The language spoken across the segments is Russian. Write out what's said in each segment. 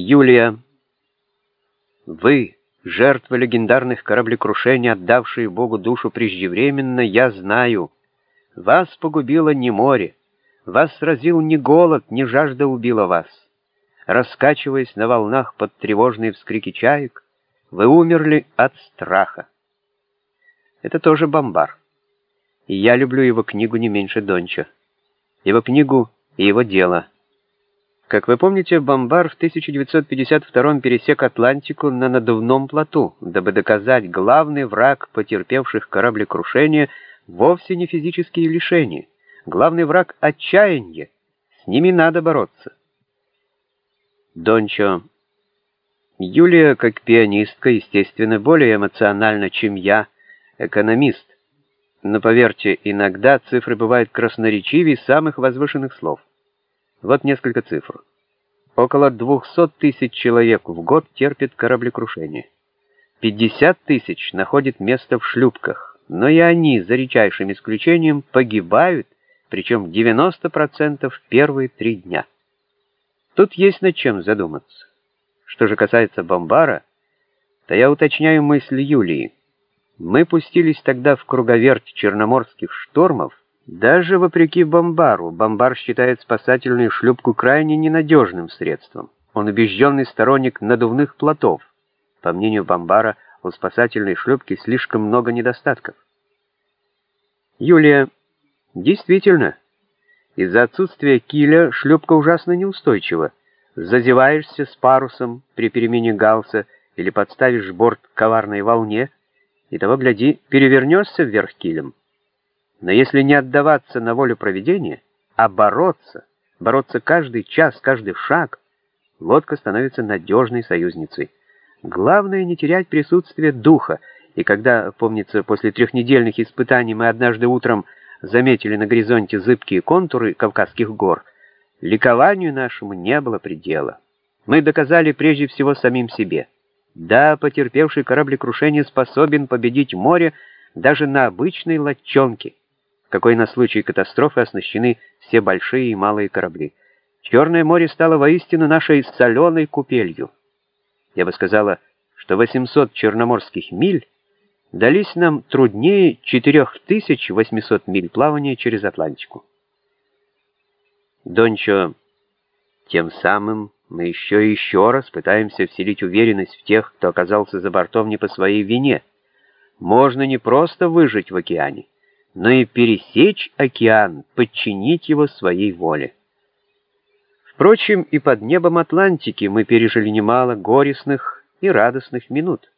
Юлия, вы, жертвы легендарных кораблекрушений, отдавшие Богу душу преждевременно, я знаю. Вас погубило не море, вас сразил не голод, не жажда убила вас. Раскачиваясь на волнах под тревожные вскрики чаек, вы умерли от страха. Это тоже бомбар. И я люблю его книгу не меньше Донча. Его книгу и его дело — как вы помните, Бомбар в 1952 пересек Атлантику на надувном плоту, дабы доказать, главный враг потерпевших кораблекрушение вовсе не физические лишения. Главный враг — отчаяние. С ними надо бороться. Дончо. Юлия, как пианистка, естественно, более эмоциональна, чем я, экономист. Но поверьте, иногда цифры бывают красноречивее самых возвышенных слов. Вот несколько цифр. Около 200 тысяч человек в год терпит кораблекрушение. 50 тысяч находят место в шлюпках, но и они, за редчайшим исключением, погибают, причем 90% в первые три дня. Тут есть над чем задуматься. Что же касается бомбара, то я уточняю мысль Юлии. Мы пустились тогда в круговерть черноморских штормов, даже вопреки бомбару, бомбар считает спасательную шлюпку крайне ненадежным средством. Он убежденный сторонник надувных плотов. По мнению бомбара, у спасательной шлюпки слишком много недостатков. Юлия, действительно, из-за отсутствия киля шлюпка ужасно неустойчива. Зазеваешься с парусом при перемене галса или подставишь борт коварной волне, и того, гляди, перевернешься вверх килем. Но если не отдаваться на волю проведения, а бороться, бороться каждый час, каждый шаг, лодка становится надежной союзницей. Главное не терять присутствие духа, и когда, помнится, после трехнедельных испытаний мы однажды утром заметили на горизонте зыбкие контуры Кавказских гор, ликованию нашему не было предела. Мы доказали прежде всего самим себе. Да, потерпевший кораблекрушение способен победить море даже на обычной лодчонке какой на случай катастрофы оснащены все большие и малые корабли. Черное море стало воистину нашей соленой купелью. Я бы сказала, что 800 черноморских миль дались нам труднее 4800 миль плавания через Атлантику. Дончо, тем самым мы еще и еще раз пытаемся вселить уверенность в тех, кто оказался за бортом не по своей вине. Можно не просто выжить в океане, но и пересечь океан, подчинить его своей воле. Впрочем, и под небом Атлантики мы пережили немало горестных и радостных минут.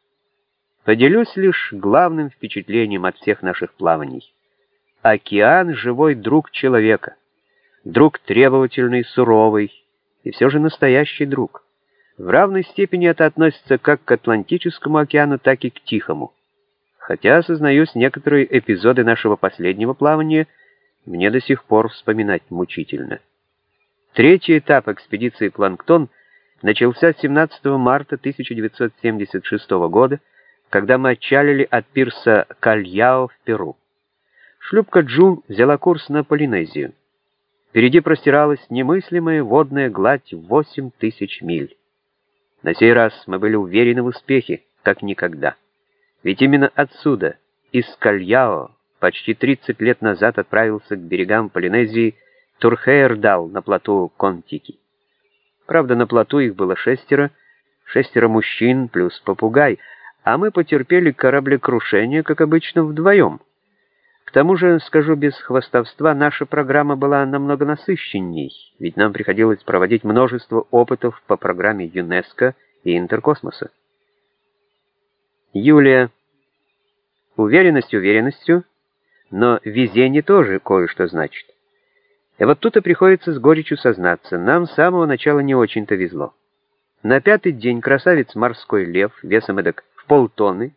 Поделюсь лишь главным впечатлением от всех наших плаваний. Океан — живой друг человека, друг требовательный, суровый, и все же настоящий друг. В равной степени это относится как к Атлантическому океану, так и к Тихому. Хотя, осознаюсь, некоторые эпизоды нашего последнего плавания мне до сих пор вспоминать мучительно. Третий этап экспедиции «Планктон» начался 17 марта 1976 года, когда мы отчалили от пирса Кальяо в Перу. Шлюпка «Джун» взяла курс на Полинезию. Впереди простиралась немыслимая водная гладь в 8 тысяч миль. На сей раз мы были уверены в успехе, как никогда. Ведь именно отсюда, из Кальяо, почти 30 лет назад отправился к берегам Полинезии Турхейрдал на плоту Контики. Правда, на плоту их было шестеро, шестеро мужчин плюс попугай, а мы потерпели кораблекрушение, как обычно, вдвоем. К тому же, скажу без хвастовства, наша программа была намного насыщенней, ведь нам приходилось проводить множество опытов по программе ЮНЕСКО и Интеркосмоса. Юлия. Уверенность уверенностью, но везение тоже кое-что значит. И вот тут и приходится с горечью сознаться, нам с самого начала не очень-то везло. На пятый день красавец морской лев, весом эдак в полтонны,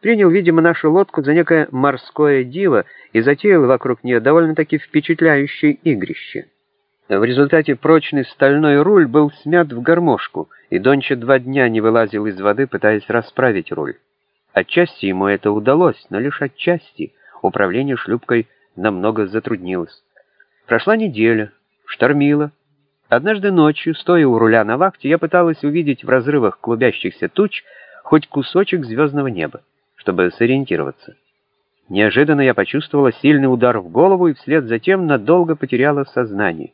принял, видимо, нашу лодку за некое морское диво и затеял вокруг нее довольно-таки впечатляющее игрище. В результате прочный стальной руль был смят в гармошку, и Донча два дня не вылазил из воды, пытаясь расправить руль. Отчасти ему это удалось, но лишь отчасти. Управление шлюпкой намного затруднилось. Прошла неделя, штормило, Однажды ночью, стоя у руля на вахте, я пыталась увидеть в разрывах клубящихся туч хоть кусочек звездного неба, чтобы сориентироваться. Неожиданно я почувствовала сильный удар в голову и вслед за тем надолго потеряла сознание.